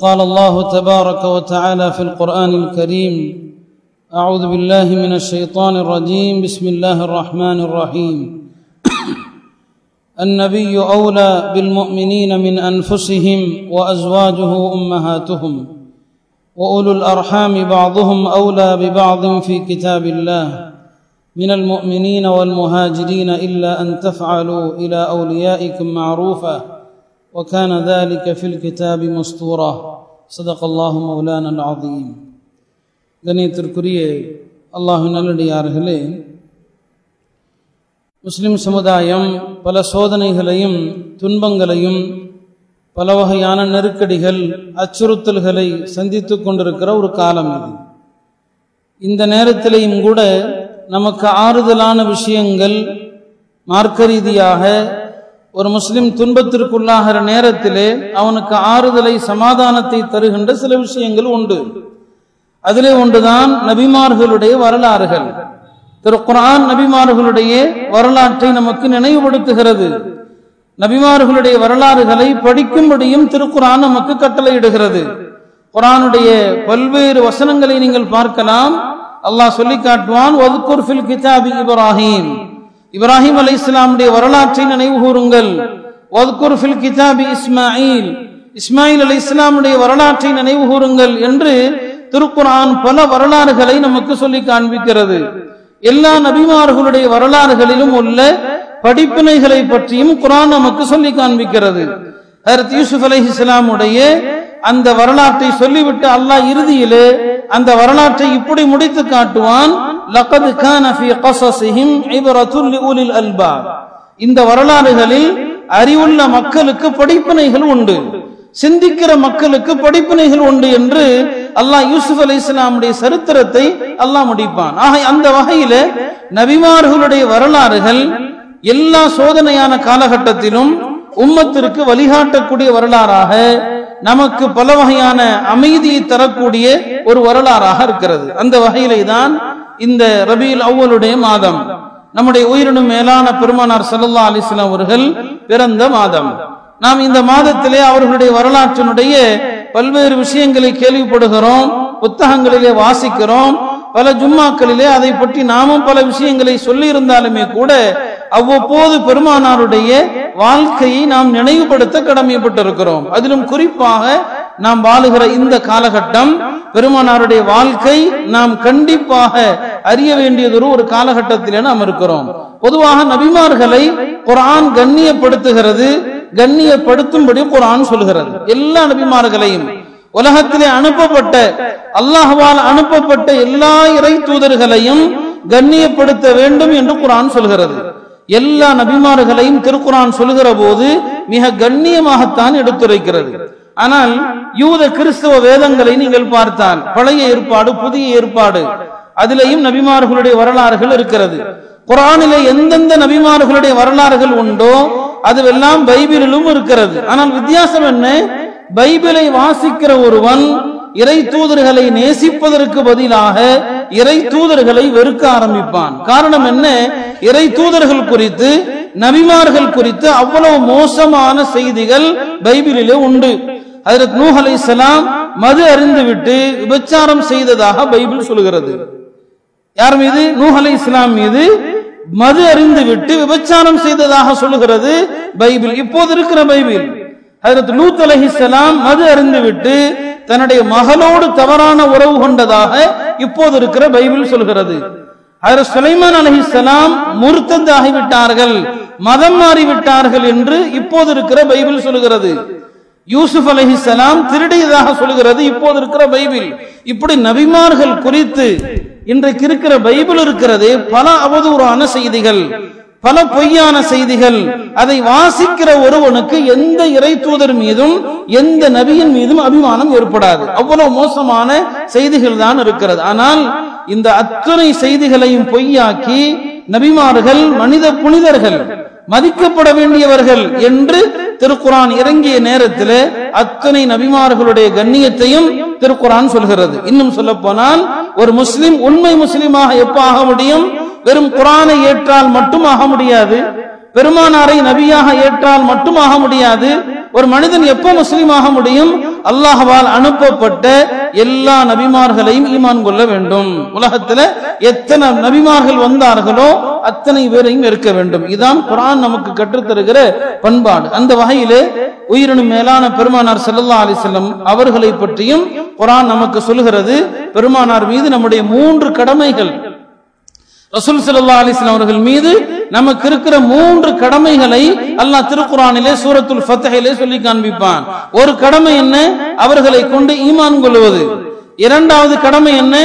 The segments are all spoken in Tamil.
قال الله تبارك وتعالى في القرآن الكريم أعوذ بالله من الشيطان الرجيم بسم الله الرحمن الرحيم. النبي أولى بالمؤمنين من أنفسهم وأزواجه أمهاتهم وأولو الأرحام بعضهم أولى ببعض في كتاب الله. من المؤمنين والمهاجرين إلا أن تفعلوا إلى أوليائكم معروفا وكان ذلك في الكتاب مسطورا சதக் சதகல்லாஹு மௌலான் அல் ஆதீம் கணியத்திற்குரிய அல்லாஹு நல்லடியார்களே முஸ்லிம் சமுதாயம் பல சோதனைகளையும் துன்பங்களையும் பல வகையான நெருக்கடிகள் அச்சுறுத்தல்களை சந்தித்து கொண்டிருக்கிற ஒரு காலம் இது. இந்த நேரத்திலையும் கூட நமக்கு ஆறுதலான விஷயங்கள் மார்க்க ரீதியாக ஒரு முஸ்லிம் துன்பத்திற்குள்ளாகிற நேரத்திலே அவனுக்கு ஆறுதலை சமாதானத்தை தருகின்ற சில விஷயங்கள் உண்டு. அதிலே ஒன்றுதான் நபிமார்களுடைய வரலாறுகள். திரு குரான் நபிமார்களுடைய வரலாற்றை நமக்கு நினைவுபடுத்துகிறது. நபிமார்களுடைய வரலாறுகளை படிக்கும்படியும் திருக்குரான் நமக்கு கட்டளையிடுகிறது. குரானுடைய பல்வேறு வசனங்களை நீங்கள் பார்க்கலாம். அல்லாஹ் சொல்லி காட்டுவான் ஒதுக்குர் கிதாபி இப்ராஹிம். இப்ராஹிம் அலை இஸ்லாமுடைய வரலாற்றை நினைவு கூறுங்கள். கிதாபி இஸ்மாயில். இஸ்மாயில் அலை இஸ்லாமுடைய வரலாற்றை நினைவு கூறுங்கள் என்று திருக்குரான் பல வரலாறுகளை நமக்கு சொல்லி காண்பிக்கிறது. எல்லா நபிமார்களுடைய வரலாறுகளிலும் உள்ள படிப்பினைகளை பற்றியும் குரான் நமக்கு சொல்லி காண்பிக்கிறது. ஹரத் யூசுப் அலி இஸ்லாமுடைய அந்த வரலாற்றை சொல்லிவிட்டு அல்லாஹ் இறுதியிலே அந்த வரலாற்றை இப்படி முடித்து காட்டுவான். லகது கான ஃபீ கஸஸிஹிம் இப்ரத்துல் லிஉலில் அல்பாப். இந்த வரலாறுகளில் அறிவுள்ள மக்களுக்கு படிப்பினைகள் உண்டு. சிந்திக்கிற மக்களுக்கு படிப்பினைகள் உண்டு என்று அல்லாஹ் யூசுப் அலி இஸ்லாமுடைய சரித்திரத்தை அல்லாஹ் முடிப்பான். ஆக அந்த வகையில நபிமார்களுடைய வரலாறுகள் எல்லா சோதனையான காலகட்டத்திலும் உம்மத்திற்கு வழிகாட்டக்கூடிய வரலாறாக நமக்கு பல வகையான அமைதியை தரக்கூடிய ஒரு வரலாறாக இருக்கிறது. அந்த வகையிலே தான் இந்த ரபியுல் அவ்வளுடைய மாதம். நம்முடைய உயிரினும் மேலான பெருமானார் சல்லா அலிஸ்லாம் அவர்கள் பிறந்த மாதம். நாம் இந்த மாதத்திலே அவர்களுடைய வரலாற்றினுடைய பல்வேறு விஷயங்களை கேள்விப்படுகிறோம் புத்தகங்களிலே வாசிக்கிறோம் பல ஜும்மாக்களிலே அதை பற்றி நாமும் பல விஷயங்களை சொல்லி இருந்தாலுமே கூட அவ்வப்போது பெருமானாருடைய வாழ்க்கையை நாம் நினைவுபடுத்த கடமைப்பட்டிருக்கிறோம். அதிலும் குறிப்பாக நாம் வாழுகிற இந்த காலகட்டம் பெருமானாருடைய வாழ்க்கை நாம் கண்டிப்பாக அறிய வேண்டியதொரு ஒரு காலகட்டத்திலே நாம் இருக்கிறோம். பொதுவாக நபிமார்களை குரான் கண்ணியப்படுத்துகிறது கண்ணியப்படுத்தும்படி குரான் சொல்கிறது. எல்லா நபிமார்களையும் உலகத்திலே அனுப்பப்பட்ட அல்லாஹ்வால் அனுப்பப்பட்ட எல்லா இறை தூதர்களையும் கண்ணியப்படுத்த வேண்டும் என்று குரான் சொல்கிறது. எல்லா நபிமார்களையும் திருக்குரான் சொல்லுகிற போது மிக கண்ணியமாகத்தான் எடுத்துரைக்கிறது. ஆனால் யூத கிறிஸ்தவ வேதங்களை நீங்கள் பார்த்தால் பழைய ஏற்பாடு புதிய ஏற்பாடு. அதிலேயும் நபிமார்களுடைய வரலாறுகள் இருக்கிறது. குரானிலே எந்தெந்த நபிமார்களுடைய வரலாறுகள் உண்டோ அதுவெல்லாம் பைபிளிலும் இருக்கிறது. ஆனால் வித்தியாசம் என்ன? பைபிளை வாசிக்கிற ஒருவன் இறை தூதர்களை நேசிப்பதற்கு பதிலாக இறை தூதர்களை வெறுக்க ஆரம்பிப்பான். காரணம் என்ன? இறை தூதர்கள் குறித்து நபிமார்கள் குறித்து அவ்வளவு மோசமான செய்திகள் பைபிளிலே உண்டு. அதற்கு நூஹ் அலை மது அறிந்துவிட்டு விபச்சாரம் செய்ததாக பைபிள் சொல்கிறது. யார் மீது? நூஹ் அலை இஸ்லாம் மீது மது அறிந்துவிட்டு விபச்சாரம் செய்ததாக சொல்லுகிறது பைபிள். இப்போது இருக்கிற பைபிள். அதற்கு லூத் அலஹிசலாம் மது அறிந்துவிட்டு தன்னுடைய மகளோடு தவறான உறவு கொண்டதாக இப்போது இருக்கிற பைபிள் சொல்கிறது. அதற்கு சுலைமான் அலஹிசலாம் முர்த்தந்து ஆகிவிட்டார்கள் மதம் மாறிவிட்டார்கள் என்று இப்போது இருக்கிற பைபிள் சொல்கிறது. யூசுப் அலஹிசலாம் திருடியதாக சொல்கிறது. இப்போது இருக்கிற பைபிள். இப்படி நபிமார்கள் குறித்து இன்றைக்கு இருக்கிற பைபிள் இருக்கிறது. பல அவதூறான செய்திகள் பல பொய்யான செய்திகள். அதை வாசிக்கிற ஒருவனுக்கு எந்த இறை தூதர் மீதும் எந்த நபியின் மீதும் அபிமானம் ஏற்படாது. அவ்வளவு மோசமான செய்திகள் தான் இருக்கிறது. ஆனால் இந்த அத்தனை செய்திகளையும் பொய்யாக்கி நபிமார்கள் மனித புனிதர்கள் மதிக்கப்பட வேண்டியவர்கள் என்று திருக்குரான் இறங்கிய நேரத்தில் அத்தனை நபிமார்களுடைய கண்ணியத்தையும் திருக்குரான் சொல்கிறது. இன்னும் சொல்ல போனால் ஒரு முஸ்லிம் உண்மை முஸ்லிமாக எப்ப ஆக முடியும்? வெறும் குரானை ஏற்றால் மட்டும் ஆக முடியாது. பெருமானாரை நபியாக ஏற்றால் மட்டும் ஆக முடியாது. ஒரு மனிதன் எப்போ முஸ்லீமாக முடியும்? அல்லாஹால் அனுப்பப்பட்ட எல்லா நபிமார்களையும் ஈமான் கொள்ள வேண்டும். உலகத்துல எத்தனை நபிமார்கள் வந்தார்களோ அத்தனை பேரையும் இருக்க வேண்டும். இதான் குரான் நமக்கு கற்றுத்தருகிற பண்பாடு. அந்த வகையிலே உயிரினும் மேலான பெருமானார் செல்லல்லா அலிசல்லம் அவர்களை பற்றியும் குரான் நமக்கு சொல்கிறது பெருமானார் மீது நம்முடைய மூன்று கடமைகள் ரசூல் சல்லா அலிஸ்லாம் அவர்கள் மீது நமக்கு இருக்கிற மூன்று கடமைகளை அல்லாஹ் திருக்குறானிலே சூரத்துல் ஃபத்ஹிலே சொல்லி காண்பிப்பான். ஒரு கடமை என்ன? அவர்களை கொண்டு ஈமான் கொள்வது. இரண்டாவது கடமை என்ன?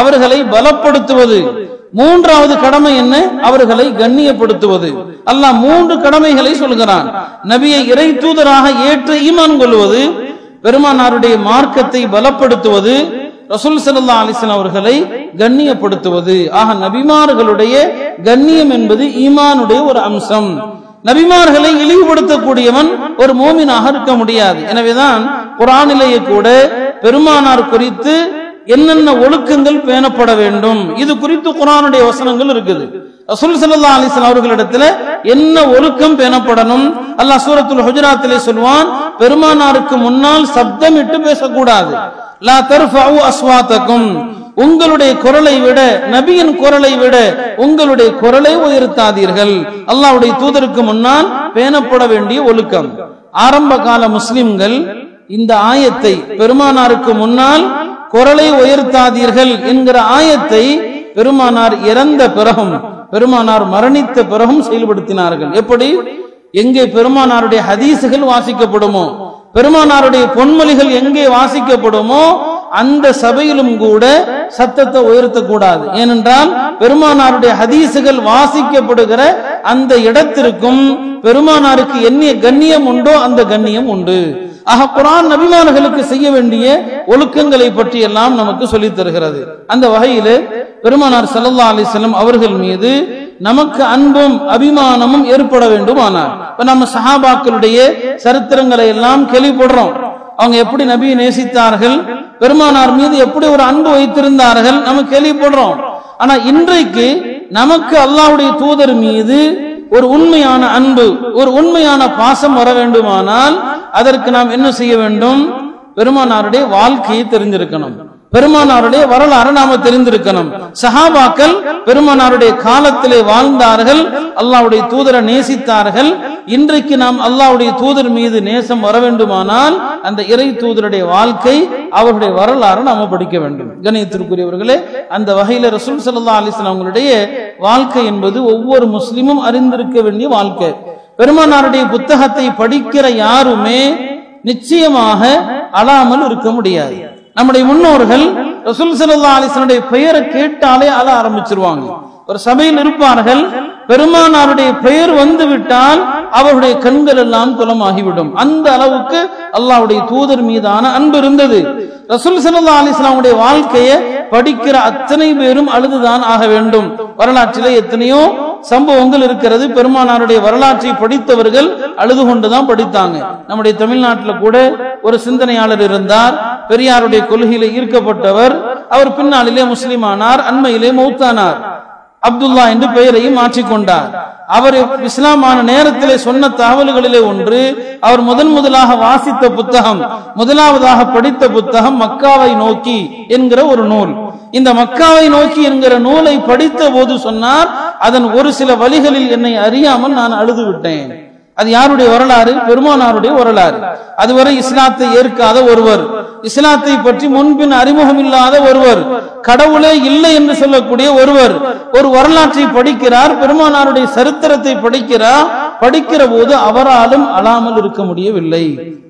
அவர்களை பலப்படுத்துவது. மூன்றாவது கடமை என்ன? அவர்களை கண்ணியப்படுத்துவது. அல்லாஹ் மூன்று கடமைகளை சொல்கிறான். நபியை இறை தூதராக ஏற்று ஈமான் கொள்வது பெருமானாருடைய மார்க்கத்தை பலப்படுத்துவது ரசூல் சல்லா அலிஸ்லாம் அவர்களை கண்ணியப்படுத்துவது. ஆக நபிமார்களுடைய கண்ணியம் என்பது ஈமானுடைய ஒரு அம்சம். நபிமார்களை இழிவுபடுத்தக்கூடியவன் ஒரு மோமினாக இருக்க முடியாது. எனவேதான் குரானிலேயே கூட பெருமானார் குறித்து என்னென்ன ஒழுக்கங்கள் பேணப்பட வேண்டும்? இது குறித்து குரானுடைய வசனங்கள் இருக்குது. ரசூல் சல்லா அலிஸ்லாம் அவர்களிடத்துல என்ன ஒழுக்கம் பேணப்படணும்? அல்லாஹ் சூரத்துல் ஹுஜராத்திலே சொல்வான் பெருமானாருக்கு முன்னால் சப்தமிட்டு பேசக்கூடாது. லா அஸ்வாத்தக்கும் உங்களுடைய குரலை விட நபியின் குரலை விட உங்களுடைய குரலை உயர்த்தாதீர்கள். அல்லாவுடைய தூதருக்கு முன்னால் பேணப்பட வேண்டிய ஒழுக்கம். ஆரம்ப கால முஸ்லிம்கள் இந்த ஆயத்தை பெருமானாருக்கு முன்னால் குரலை உயர்த்தாதீர்கள் என்கிற ஆயத்தை பெருமானார் இறந்த பிறகும் பெருமானார் மரணித்த பிறகும் செயல்படுத்தினார்கள். எப்படி? எங்கே பெருமானாருடைய ஹதீசுகள் வாசிக்கப்படுமோ பெருமானாருடைய பொன்மொழிகள் எங்கே வாசிக்கப்படுமோ அந்த சபையிலும் கூட சத்தத்தை உயர்த்தக்கூடாது. ஏனென்றால் பெருமானாருடைய ஹதீசுகள் வாசிக்கப்படுகிற அந்த இடத்திற்கும் பெருமானாருக்கு என்ன கண்ணியம் உண்டோ அந்த கண்ணியம் உண்டு. ஆக குரான் நபிமார்களுக்கு செய்ய வேண்டிய ஒழுக்கங்களை பற்றி எல்லாம் நமக்கு சொல்லித் தருகிறது. அந்த வகையில பெருமானார் சல்லா அலிஸ்லம் அவர்கள் மீது நமக்கு அன்பும் அபிமானமும் ஏற்பட வேண்டுமானார் இப்ப நம்ம சஹாபாக்களுடைய சரித்திரங்களை எல்லாம் கேள்விப்படுறோம். அவங்க எப்படி நபியை நேசித்தார்கள்? பெருமானார் மீது எப்படி ஒரு அன்பு வைத்திருந்தார்கள்? நம்ம கேள்விப்படுறோம். ஆனா இன்றைக்கு நமக்கு அல்லாஹுடைய தூதர் மீது ஒரு உண்மையான அன்பு ஒரு உண்மையான பாசம் வர வேண்டுமானால் அதற்கு நாம் என்ன செய்ய வேண்டும்? பெருமானாருடைய வாழ்க்கையை தெரிஞ்சிருக்கணும். பெருமானாருடைய வரலாறு நாம தெரிந்திருக்கணும் சஹாபாக்கள் பெருமானாருடைய காலத்திலே வாழ்ந்தார்கள் அல்லாவுடைய தூதரை நேசித்தார்கள். இன்றைக்கு நாம் அல்லாவுடைய தூதர் மீது நேசம் வர வேண்டுமானால் அந்த இறை தூதருடைய வாழ்க்கை அவருடைய வரலாறு நாம படிக்க வேண்டும். கணியத்திற்குரியவர்களே அந்த வகையில ரசூல் சல்லா அலிஸ்லாம் அவங்களுடைய வாழ்க்கை என்பது ஒவ்வொரு முஸ்லிமும் அறிந்திருக்க வேண்டிய வாழ்க்கை. பெருமானாருடைய புத்தகத்தை படிக்கிற யாருமே நிச்சயமாக அழாமல் இருக்க முடியாது. நம்முடைய முன்னோர்கள் ரசூல் ஸல்லல்லாஹு அலிசனுடைய பெயரை கேட்டாலே அழ ஆரம்பிச்சிருவாங்க. ஒரு சபையில் இருப்பார்கள் பெருமானாருடைய பெயர் வந்து விட்டால் அவருடைய கண்கள் எல்லாம் குலமாகிவிடும் அந்த அளவுக்கு அல்லாவுடைய தூதர் மீதான அன்பு இருந்தது. ரசூல் ஸல்லல்லாஹு அலிஸ்லாமுடைய வாழ்க்கையை படிக்கிற அத்தனை பேரும் அழுதுதான் ஆக வேண்டும். வரலாற்றிலே எத்தனையோ சம்பவங்கள் இருக்கிறது. பெருமானாருடைய வரலாற்றை படித்தவர்கள் அழுது கொண்டுதான் படித்தாங்க. நம்முடைய தமிழ்நாட்டில் கூட ஒரு சிந்தனையாளர் இருந்தார். பெரியாருடைய கொள்கையில ஈர்க்கப்பட்டவர். அவர் பின்னாளிலே முஸ்லிமானார் அண்மையிலே மௌத்தானார். அப்துல்லா என்று பெயரையும் மாற்றிக்கொண்டார். அவர் இஸ்லாமான நேரத்திலே சொன்ன தகவல்களிலே ஒன்று அவர் முதன் முதலாக வாசித்த புத்தகம் முதலாவதாக படித்த புத்தகம் மக்காவை நோக்கி என்கிற ஒரு நூல். இந்த மக்காவை நோக்கி என்கிற நூலை படித்த போது சொன்னார் அதன் ஒரு சில வழிகளில் என்னை அறியாமல் நான் அழுது விட்டேன். அது யாருடைய வரலாறு? பெருமானாருடைய வரலாறு. அதுவரை இஸ்லாத்தை ஏற்காத ஒருவர் இஸ்லாத்தை பற்றி முன்பின் அறிமுகம் இல்லாத ஒருவர் கடவுளே இல்லை என்று சொல்லக்கூடிய ஒருவர் ஒரு வரலாற்றை படிக்கிறார் பெருமானாருடைய சரித்திரத்தை படிக்கிறார் படிக்கிற போது அவராலும் அழாமல் இருக்க முடியவில்லை.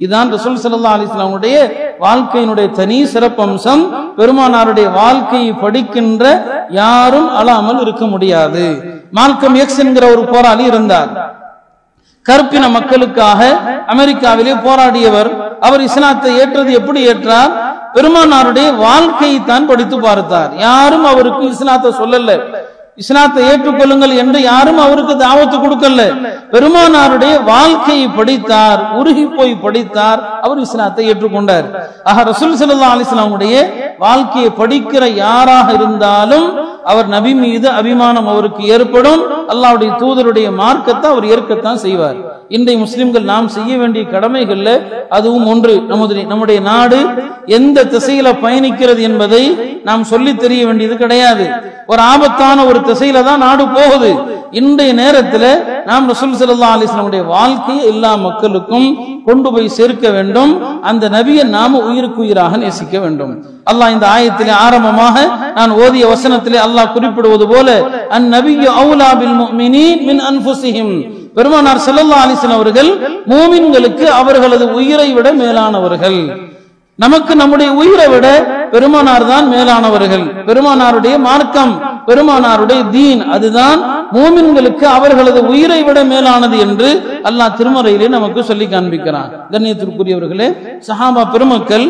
இதான் ரசூல் சல்லா அலிஸ்லாமுடைய வாழ்க்கையினுடைய தனி சிறப்பம்சம். பெருமானாருடைய வாழ்க்கையை படிக்கின்ற யாரும் அழாமல் இருக்க முடியாது. மால்கம் எக்ஸ் என்கிற ஒரு போராளி இருந்தார். கற்பின மக்களுக்காக அமெரிக்காவிலே போராடியவர். அவர் இஸ்லாத்தை ஏற்றது எப்படி ஏற்றார்? பெருமானாருடைய வாழ்க்கையை தான் படித்து பார்த்தார். யாரும் அவருக்கு இஸ்லாத்தை சொல்லல. இஸ்லாத்தை ஏற்றுக்கொள்ளுங்கள் என்று யாரும் அவருக்கு தாவத்து கொடுக்கல. பெருமானாருடைய வாழ்க்கையை படித்தார் உருகி போய் படித்தார் அவர் இஸ்லாத்தை ஏற்றுக்கொண்டார். ஆக ரசூல் சல்லா அலிஸ்லாமுடைய வாழ்க்கையை படிக்கிற யாராக இருந்தாலும் அவர் நபி மீது அபிமானம் அவருக்கு ஏற்படும். அல்லாவுடைய தூதருடைய மார்க்கத்தை அவர் ஏற்கத்தான் செய்வார். இன்றைய முஸ்லிம்கள் நாம் செய்ய வேண்டிய கடமைகள்ல அதுவும் ஒன்று. நமது நம்முடைய நாடு எந்த திசையில பயணிக்கிறது என்பதை நாம் சொல்லி தெரிய வேண்டியது கிடையாது. ஒரு ஆபத்தான ஒரு திசையில தான் நாடு போகுது. இன்றைய நேரத்தில் நாம் ரசூல் சல்லா அலிஸ்லமுடைய வாழ்க்கையை எல்லா மக்களுக்கும் கொண்டு போய் சேர்க்க வேண்டும். அந்த நபியை நாம உயிருக்கு உயிராக நேசிக்க வேண்டும். அல்லாஹ் இந்த ஆயத்திலே ஆரம்பமாக நான் ஓதிய வசனத்திலே அல்லாஹ் குறிப்பிடுவது போல அந் அவுலா பில் முஃமினீன் மின் அன்ஃபுஸிஹிம். பெருமானார் ஸல்லல்லாஹு அலைஹி அவர்கள் மூமின்களுக்கு அவர்களது உயிரை விட மேலானவர்கள். நமக்கு நம்முடைய உயிரை விட பெருமானார் தான் மேலானவர்கள். பெருமானாருடைய மார்க்கம் பெருமானாருடைய தீன் அதுதான் மூமின்களுக்கு அவர்களது உயிரை விட மேலானது என்று அல்லாஹ் திருமறையிலே நமக்கு சொல்லி காண்பிக்கிறான். கண்ணியத்திற்குரியவர்களே சஹாபா பெருமக்கள்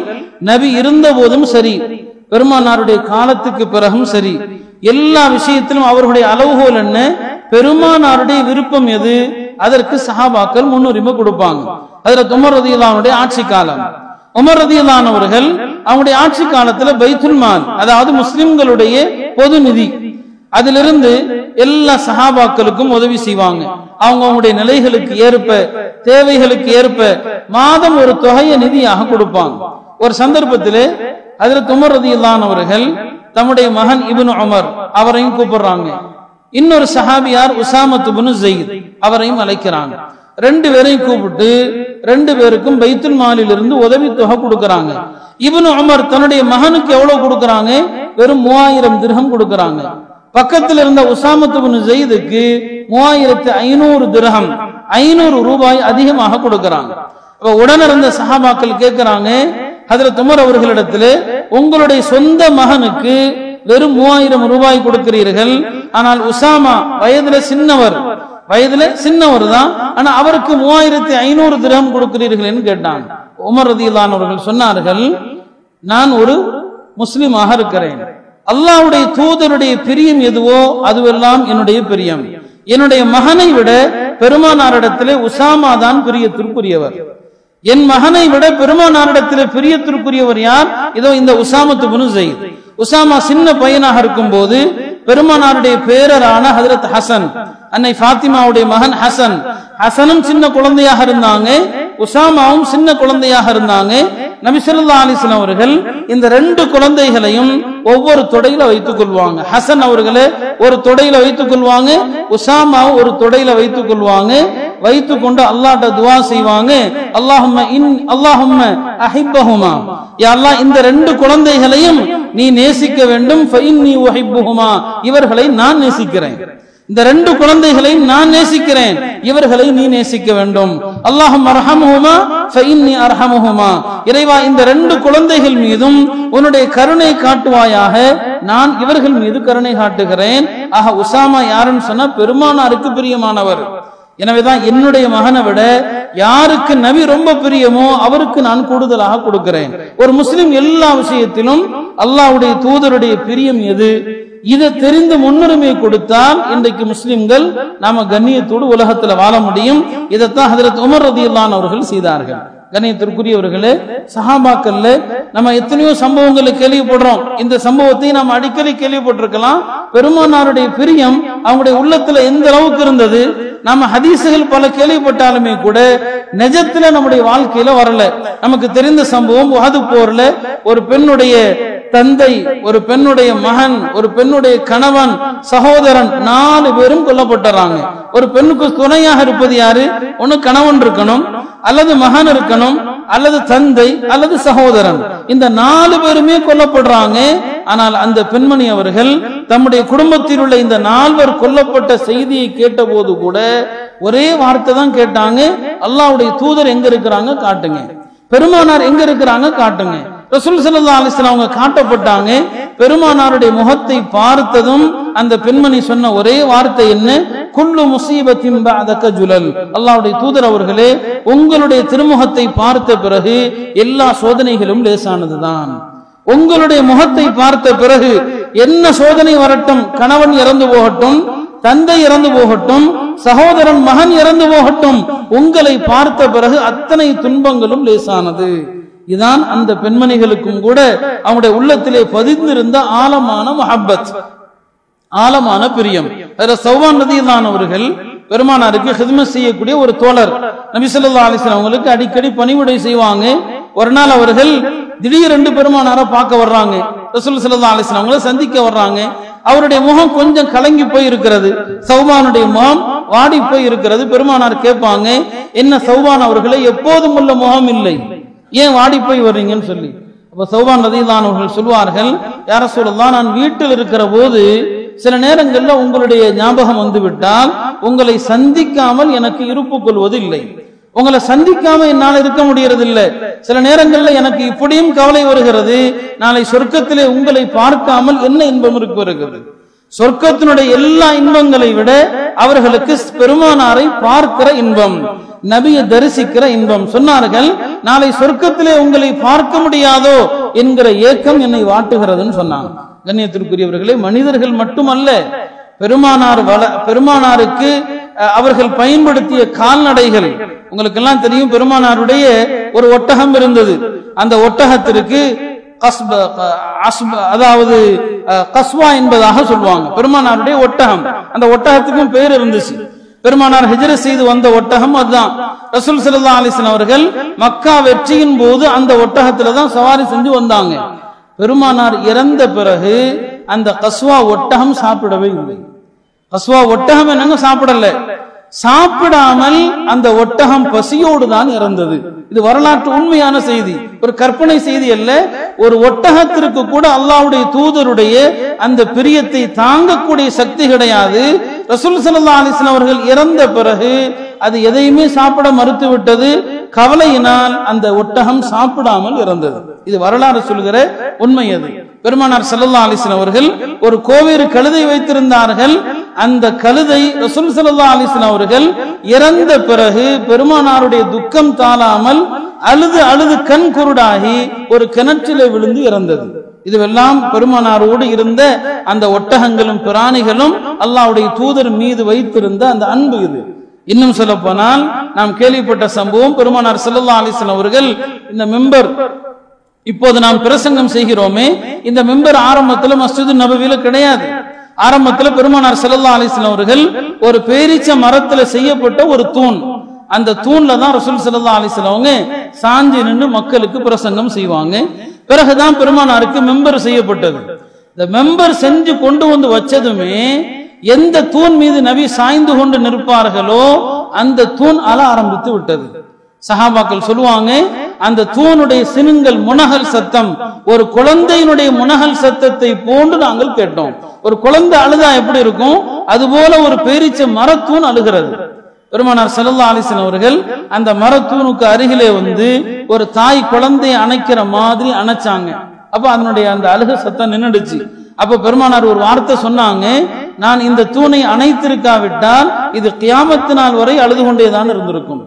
நபி இருந்த போதும் சரி பெருமானாருடைய காலத்துக்கு பிறகும் சரி எல்லா விஷயத்திலும் அவர்களுடைய அளவுகோல் என்ன? பெருமானாருடைய விருப்பம் எது? அதற்கு சஹாபாக்கள் முன்னுரிமை கொடுப்பாங்க. அதுல துமர் ரதியுல்லாவுடைய ஆட்சி காலம். உமர் ரதியல்லானவர்கள் அவங்களுடைய ஆட்சி காலத்துல பைத்துல் மால் அதாவது முஸ்லிம்களுடைய பொது நிதி. அதிலிருந்து எல்லா சஹாபாக்களுக்கும் உதவி செய்வாங்க. அவங்க அவங்களுடைய நிலைகளுக்கு ஏற்ப தேவைகளுக்கு ஏற்ப மாதம் ஒரு தொகையை நிதியாக கொடுப்பாங்க. ஒரு சந்தர்ப்பத்தில் அதுல துமர் ரதியல்லானவர்கள் தம்முடைய மகன் இபுன் உமர் அவரையும் கூப்பிடுறாங்க. இன்னொரு சஹாபியார் உசாமத்து பின் ஜெயித் அவரையும் அழைக்கிறாங்க. ரெண்டு பேரையும் கூப்பிட்டு ரெண்டு பேருக்கும் பைத்துல் மாலில் இருந்து உதவி தொகை கொடுக்கறாங்க. இவனு அமர் தன்னுடைய மகனுக்கு எவ்வளவு கொடுக்கறாங்க? வெறும் மூவாயிரம் திரகம் கொடுக்கறாங்க. பக்கத்தில் இருந்த உசாமத்து ஜெயிதுக்கு மூவாயிரத்து ஐநூறு திரகம் ஐநூறு ரூபாய் அதிகமாக கொடுக்கறாங்க. உடனிருந்த உடன் இருந்த சஹாபாக்கள் கேட்கிறாங்க அதுல துமர் அவர்களிடத்துல உங்களுடைய சொந்த மகனுக்கு வெறும் மூவாயிரம் ரூபாய் கொடுக்கிறீர்கள். ஆனால் உசாமா வயதுல சின்னவர் வயதுல சின்னவர் தான். ஆனா அவருக்கு மூவாயிரத்தி ஐநூறு திரகம் கொடுக்கிறீர்கள் என்று உமர் ரதியிலான் அவர்கள் சொன்னார்கள் நான் ஒரு முஸ்லீமாக இருக்கிறேன். அல்லாவுடைய தூதருடைய பிரியம் எதுவோ அதுவெல்லாம் என்னுடைய பிரியம். என்னுடைய மகனை விட பெருமானாரிடத்திலே உசாமா தான் பிரியத்திற்குரியவர். என் மகனை விட பெருமானாரிடத்திலே பிரியத்திற்குரியவர் யார்? இதோ இந்த உசாமத்து புனு செய்து. உசாமா சின்ன பையனாக இருக்கும் போது பெருமானாருடைய பேரரான ஹசரத் ஹசன் அன்னை ஃபாத்திமாவுடைய மகன் ஹசன். ஹசனும் சின்ன குழந்தையாக இருந்தாங்க. உசாமாவும் சின்ன குழந்தையாக இருந்தாங்க. நபிசல்லா அலிஸ்லாம் அவர்கள் இந்த ரெண்டு குழந்தைகளையும் ஒவ்வொரு தொடையில வைத்துக் கொள்வாங்க. ஹசன் அவர்களே ஒரு தொடையில வைத்துக் கொள்வாங்க உசாமாவும் ஒரு தொடையில வைத்துக் கொள்வாங்க. வைத்துக் கொண்டு அல்லாட்ட துவா செய்வாங்க. அல்லாஹும் இன் அல்லாஹும்ம அஹிப்பஹுமா. யா இந்த ரெண்டு குழந்தைகளையும் நீ நேசிக்க வேண்டும். இவர்களை நான் நேசிக்கிறேன். இந்த ரெண்டு குழந்தைகளையும் நான் நேசிக்கிறேன். இவர்களை நீ நேசிக்க வேண்டும். அல்லாஹும் அரஹமுஹுமா அர்ஹமுஹுமா. இறைவா இந்த ரெண்டு குழந்தைகள் மீதும் உன்னுடைய கருணை காட்டுவாயாக. நான் இவர்கள் மீது கருணை காட்டுகிறேன். ஆக உசாமா யாருன்னு சொன்னா பெருமானாருக்கு பிரியமானவர். எனவேதான் என்னுடைய மகனை விட யாருக்கு நபி ரொம்ப பிரியமோ அவருக்கு நான் கூடுதலாக கொடுக்கிறேன். ஒரு முஸ்லிம் எல்லா விஷயத்திலும் அல்லாவுடைய தூதருடைய பிரியம் எது? இதை தெரிந்து முன்னுரிமை கொடுத்தால் இன்றைக்கு முஸ்லிம்கள் நாம கண்ணியத்தோடு உலகத்துல வாழ முடியும். இதைத்தான் ஹதரத் உமர் ரதியுல்லான் அவர்கள் செய்தார்கள். கண்ணியத்திற்குரியவர்களே சஹாபாக்கள்ல நம்ம எத்தனையோ சம்பவங்களை கேள்விப்படுறோம். இந்த சம்பவத்தை நாம் அடிக்கடி கேள்விப்பட்டிருக்கலாம். பெருமானாருடைய பிரியம் அவங்களுடைய உள்ளத்துல எந்த அளவுக்கு இருந்தது? நாம ஹதீசுகள் பல கேள்விப்பட்டாலுமே கூட நிஜத்துல நம்முடைய வாழ்க்கையில வரல. நமக்கு தெரிந்த சம்பவம் உஹது போர்ல ஒரு பெண்ணுடைய தந்தை ஒரு பெண்ணுடைய மகன் ஒரு பெண்ணுடைய கணவன் சகோதரன் நாலு பேரும் கொல்லப்பட்டுறாங்க. ஒரு பெண்ணுக்கு துணையாக இருப்பது யாரு? ஒண்ணு கணவன் இருக்கணும் அல்லது மகன் இருக்கணும் அல்லது தந்தை அல்லது சகோதரன். இந்த நாலு பேருமே கொல்லப்படுறாங்க. ஆனால் அந்த பெண்மணி அவர்கள் தம்முடைய குடும்பத்தில் உள்ள இந்த நால்வர் கொல்லப்பட்ட செய்தியை கேட்ட போது கூட ஒரே வார்த்தை தான் கேட்டாங்க. அல்லாவுடைய தூதர் எங்க இருக்கிறாங்க? காட்டுங்க. பெருமானார் எங்க இருக்கிறாங்க? காட்டுங்க. ரசூல் சல்லா அலிஸ்லாம் அவங்க காட்டப்பட்டாங்க. பெருமானாருடைய முகத்தை பார்த்ததும் அந்த பெண்மணி சொன்ன ஒரே வார்த்தை என்ன? குள்ளு முசீபத்தின் பஅதக ஜுலல். தூதர் அவர்களே உங்களுடைய திருமுகத்தை பார்த்த பிறகு எல்லா சோதனைகளும் லேசானதுதான். உங்களுடைய முகத்தை பார்த்த பிறகு என்ன சோதனை வரட்டும்? கணவன் இறந்து போகட்டும் தந்தை இறந்து போகட்டும் சகோதரன் மகன் இறந்து போகட்டும் உங்களை பார்த்த பிறகு அத்தனை துன்பங்களும் லேசானது. இதான் அந்த பெண்மணிகளுக்கும் கூட அவங்களுடைய உள்ளத்திலே பதிந்திருந்த ஆழமான மஹப்பத் ஆழமான பிரியம். அதுல சௌவான் நதியிலான அவர்கள் பெருமானாருக்கு ஹிதமத் செய்யக்கூடிய ஒரு தோழர். நபிசல்லா அலிஸ்லாம் அவங்களுக்கு அடிக்கடி பணிவிடை செய்வாங்க. ஒரு நாள் அவர்கள் திடீரென்று பெருமானாரை பார்க்க வர்றாங்க. ரசூல் சல்லா அலிஸ்லாம் அவங்களை சந்திக்க வர்றாங்க. அவருடைய முகம் கொஞ்சம் கலங்கி போய் இருக்கிறது சௌபானுடைய முகம் வாடி போய் இருக்கிறது பெருமானார் கேட்பாங்க என்ன சௌபான் அவர்களை எப்போதும் உள்ள முகம் இல்லை. ஏன் வாடி போய் வர்றீங்கன்னு சொல்லி. அப்ப சௌபான் ரதிதான் அவர்கள் சொல்வார்கள் யார சொல்லலாம் நான் வீட்டில் இருக்கிற போது சில நேரங்களில் உங்களுடைய ஞாபகம் வந்து விட்டால் உங்களை சந்திக்காமல் எனக்கு இருப்பு கொள்வது இல்லை உங்களை சந்திக்காம என்னால் இருக்க முடியறது சில நேரங்களில் எனக்கு இப்படியும் கவலை வருகிறது. நாளை சொர்க்கத்திலே உங்களை பார்க்காமல் என்ன இன்பம் இருக்கு வருகிறது? சொர்க்கத்தினுடைய எல்லா இன்பங்களை விட அவர்களுக்கு பெருமானாரை பார்க்கிற இன்பம் நபியை தரிசிக்கிற இன்பம். சொன்னார்கள் நாளை சொர்க்கத்திலே உங்களை பார்க்க முடியாதோ? என்கிற ஏக்கம் என்னை வாட்டுகிறதுன்னு சொன்னாங்க. கண்ணியத்திற்குரியவர்களே மனிதர்கள் மட்டுமல்ல பெருமானார் வள பெருமானாருக்கு அஹ், அவர்கள் பயன்படுத்திய கால்நடைகள். உங்களுக்கு எல்லாம் தெரியும் பெருமானாருடைய ஒரு ஒட்டகம் இருந்தது. அந்த ஒட்டகத்திற்கு அதாவது அஹ், கஸ்வா என்பதாக சொல்லுவாங்க. பெருமானாருடைய ஒட்டகம். அந்த ஒட்டகத்துக்கும் பேர் இருந்துச்சு. பெருமானார் ஹிஜர செய்து வந்த ஒட்டகம் அதுதான். ரசூல் ஸல்லல்லாஹு அலைஹி அவர்கள் மக்கா வெற்றியின் போது அந்த ஒட்டகத்துல தான் சவாரி செஞ்சு வந்தாங்க. பெருமானார் இறந்த பிறகு அந்த கஸ்வா ஒட்டகம் சாப்பிடவே இல்லை. கஸ்வா ஒட்டகம் என்னங்க சாப்பிடல. சாப்பிடாமல் அந்த ஒட்டகம் பசியோடு தான் இறந்தது. இது வரலாற்று உண்மையான செய்தி. ஒரு கற்பனை செய்தி அல்ல. ஒரு ஒட்டகத்திற்கு கூட அல்லாவுடைய தூதருடைய அந்த பிரியத்தை தாங்கக்கூடிய சக்தி கிடையாது. ரசூல் சல்லா அலிஸ்லாம் அவர்கள் இறந்த பிறகு அது எதையுமே சாப்பிட மறுத்து விட்டது. கவலையினால் அந்த ஒட்டகம் சாப்பிடாமல் இறந்தது. இது வரலாறு சொல்கிற உண்மை அது. பெருமானார் ஸல்லல்லாஹு அலைஹி அவர்கள் ஒரு கோவேறு கழுதை வைத்திருந்தார்கள். அந்த கழுதை ரசூல் சல்லா அலிஸ்லாம் அவர்கள் இறந்த பிறகு பெருமானாருடைய துக்கம் தாழாமல் அழுது அழுது கண் குருடாகி ஒரு கிணற்றிலே விழுந்து இறந்தது. இதுவெல்லாம் பெருமானாரோடு இருந்த அந்த ஒட்டகங்களும் பிராணிகளும் அல்லாவுடைய தூதர் மீது வைத்திருந்த அந்த அன்பு இது. இன்னும் சொல்ல போனால் நாம் கேள்விப்பட்ட சம்பவம் பெருமானார் சல்லா அலிஸ்லாம் அவர்கள் இந்த மெம்பர் இப்போது நாம் பிரசங்கம் செய்கிறோமே இந்த மெம்பர் ஆரம்பத்தில் மஸ்ஜிது நபவியில கிடையாது. ஆரம்பத்துல பெருமானார் செல்லா அலைஹி அவர்கள் ஒரு பேரிச்ச மரத்துல செய்யப்பட்ட ஒரு தூண். அந்த தூண்ல தான் ரசூல் செல்லா அலைஹி அவங்க சாஞ்சி நின்று மக்களுக்கு பிரசங்கம் செய்வாங்க. பிறகுதான் பெருமானாருக்கு மெம்பர் செய்யப்பட்டது. இந்த மெம்பர் செஞ்சு கொண்டு வந்து வச்சதுமே எந்த தூண் மீது நபி சாய்ந்து கொண்டு நிற்பார்களோ அந்த தூண் அல ஆரம்பித்து விட்டது. சஹாபாக்கள் சொல்லுவாங்க அந்த தூணுடைய சினுங்கள் முனகல் சத்தம். ஒரு குழந்தையினுடைய முனகல் சத்தத்தை போன்று நாங்கள் கேட்டோம். ஒரு குழந்தை அழுதா எப்படி இருக்கும்? அது போல ஒரு பேரிச்ச மரத்தூண் அழுகிறது. பெருமானார் செல்லா அலிசன் அவர்கள் அந்த மரத்தூணுக்கு அருகிலே வந்து ஒரு தாய் குழந்தையை அணைக்கிற மாதிரி அணைச்சாங்க. அப்ப அதனுடைய அந்த அழுக சத்தம் நின்னுடுச்சு அப்ப பெருமானார் ஒரு வார்த்தை சொன்னாங்க நான் இந்த தூணை அணைத்திருக்காவிட்டால் இது கியாமத்து நாள் வரை அழுது கொண்டேதான் இருந்திருக்கும்.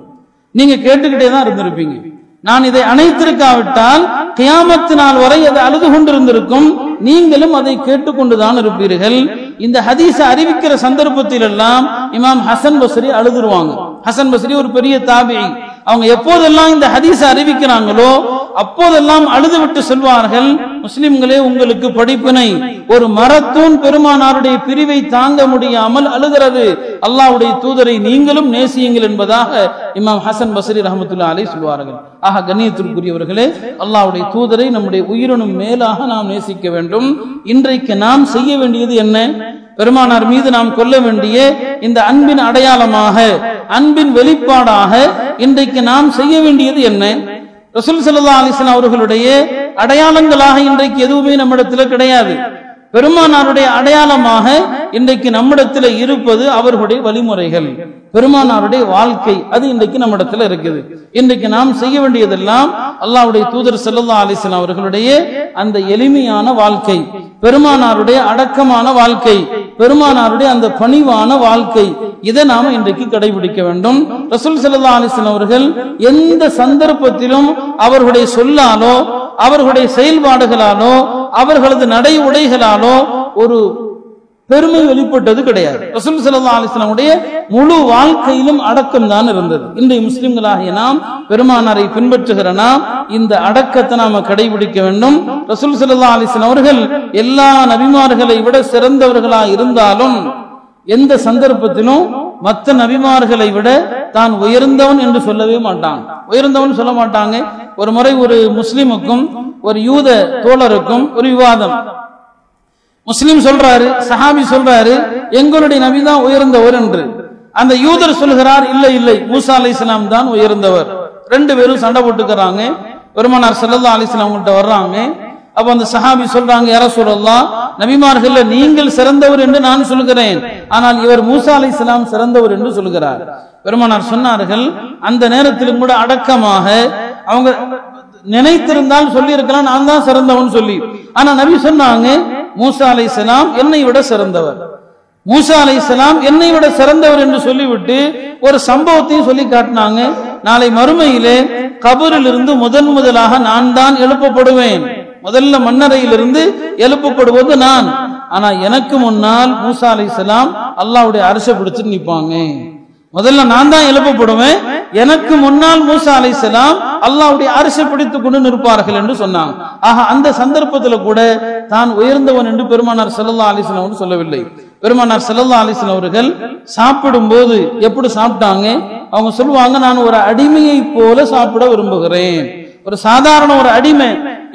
நீங்க கேட்டுக்கிட்டே தான் இருந்திருப்பீங்க. நான் இதை அணைத்திருக்காவிட்டால் கியாமத்து நாள் வரை அது அழுது கொண்டிருந்திருக்கும். நீங்களும் அதை கேட்டுக்கொண்டுதான் இருப்பீர்கள். இந்த ஹதீஸை அறிவிக்கிற சந்தர்ப்பத்தில் எல்லாம் இமாம் ஹசன் பஸ்ரி அழுதுருவாங்க. ஹசன் பஸ்ரி ஒரு பெரிய தாபி அவங்க எப்போதெல்லாம் இந்த ஹதீஸை அறிவிக்கிறாங்களோ அப்போதெல்லாம் அழுது விட்டு சொல்வார்கள். முஸ்லிம்களே உங்களுக்கு படிப்பினை. ஒரு மரத்தூண் பெருமானாருடைய பிரிவை தாங்க முடியாமல் அழுகிறது. அல்லாவுடைய தூதரை நீங்களும் நேசியுங்கள் என்பதாக இமாம் ஹசன் பசரி ரஹமத்துல்லா அலை சொல்வார்கள். ஆக கண்ணியத்திற்குரியவர்களே அல்லாவுடைய தூதரை நம்முடைய உயிரினும் மேலாக நாம் நேசிக்க வேண்டும். இன்றைக்கு நாம் செய்ய வேண்டியது என்ன? பெருமானார் மீது நாம் கொள்ள வேண்டிய இந்த அன்பின் அடையாளமாக அன்பின் வெளிப்பாடாக இன்றைக்கு நாம் செய்ய வேண்டியது என்ன? ரசூல் சல்லா அலைஹி அவர்களுடைய அடையாளங்களாக இன்றைக்கு எதுவுமே நம்மிடத்தில் கிடையாது. பெருமானாருடைய அடையாளமாக இன்றைக்கு நம்மிடத்துல இருப்பது அவர்களுடைய வழிமுறைகள். பெருமானாருடைய வாழ்க்கை அது இன்றைக்கு நம்மிடத்துல இருக்குது. இன்றைக்கு நாம் செய்ய வேண்டியதெல்லாம் அல்லாவுடைய தூதர் செல்லல்லா அலைஹி அவர்களுடைய அந்த எளிமையான வாழ்க்கை. பெருமானாருடைய அடக்கமான வாழ்க்கை. பெருமானாருடைய அந்த பணிவான வாழ்க்கை. இதை நாம இன்றைக்கு கடைபிடிக்க வேண்டும். ரசூல் ஸல்லல்லாஹு அலைஹி அவர்கள் எந்த சந்தர்ப்பத்திலும் அவர்களுடைய சொல்லாலோ அவர்களுடைய செயல்பாடுகளாலோ அவர்களது நடை உடைகளாலோ ஒரு பெருமை வெளிப்பட்டது கிடையாது. ரசூல் சல்லா அலிஸ்லாமுடைய முழு வாழ்க்கையிலும் அடக்கம் தான் இருந்தது. இன்றைய முஸ்லிம்களாகிய நாம் பெருமானாரை பின்பற்றுகிற நாம் இந்த அடக்கத்தை நாம கடைபிடிக்க வேண்டும். ரசூல் சல்லா அலிஸ்லாம் அவர்கள் எல்லா நபிமார்களை விட சிறந்தவர்களா இருந்தாலும் எந்த சந்தர்ப்பத்திலும் மற்ற நபிமார்களை விட தான் உயர்ந்தவன் என்று சொல்லவே மாட்டாங்க. உயர்ந்தவன் சொல்ல மாட்டாங்க. ஒரு முறை ஒரு முஸ்லிமுக்கும் ஒரு யூத தோழருக்கும் ஒரு விவாதம். முஸ்லிம் சொல்றாரு சஹாபி சொல்றாரு எங்களுடைய நபி தான் உயர்ந்தவர் என்று. அந்த யூதர் சொல்கிறார் இல்லை இல்லை மூசா அலி இஸ்லாம் தான் உயர்ந்தவர். ரெண்டு பேரும் சண்டை போட்டுக்கிறாங்க. பெருமானார் அலி இஸ்லாம் கிட்ட வர்றாங்க. அப்ப அந்த சஹாபி சொல்றாங்க யார சொல்லலாம் நபிமார்கள்ல நீங்கள் சிறந்தவர் என்று நான் சொல்கிறேன் ஆனால் இவர் மூசா அலி இஸ்லாம் சிறந்தவர் என்று சொல்கிறார் பெருமானார் சொன்னார்கள் அந்த நேரத்திலும் கூட அடக்கமாக அவங்க நினைத்திருந்தால் சொல்லி இருக்கலாம் நான் தான் சிறந்தவன் சொல்லி. ஆனா நபி சொன்னாங்க மூசா அலைஹிஸ்ஸலாம் என்னை விட சிறந்தவர். மூசா அலைஹிஸ்ஸலாம் என்னை விட சிறந்தவர் என்று சொல்லிவிட்டு ஒரு சம்பவத்தையும் சொல்லி காட்டினாங்க. நாளை மறுமையிலே கபரில் இருந்து முதன் முதலாக நான் தான் எழுப்பப்படுவேன். முதல்ல மன்னரையிலிருந்து எழுப்பப்படுவது நான். ஆனா எனக்கு முன்னால் மூசா அலை சலாம் அல்லாவுடைய அரசை பிடிச்சிட்டு நிப்பாங்க. முதல்ல நான் தான் எழுப்பப்படுவேன் எனக்கு முன்னால் மூசா அலைஹிஸ்ஸலாம் அல்லாவுடைய அரிசி பிடித்துக் கொண்டு நிற்பார்கள் என்று சொன்னாங்க. ஆக அந்த சந்தர்ப்பத்துல கூட தான் உயர்ந்தவன் என்று பெருமானார் செல்லல்லா அலைஹி சொல்லவில்லை. பெருமானார் செல்லல்லா அலைஹி அவர்கள் சாப்பிடும் சாப்பிடும்போது எப்படி சாப்பிட்டாங்க? அவங்க சொல்லுவாங்க நான் ஒரு அடிமையை போல சாப்பிட விரும்புகிறேன். ஒரு சாதாரண ஒரு அடிமை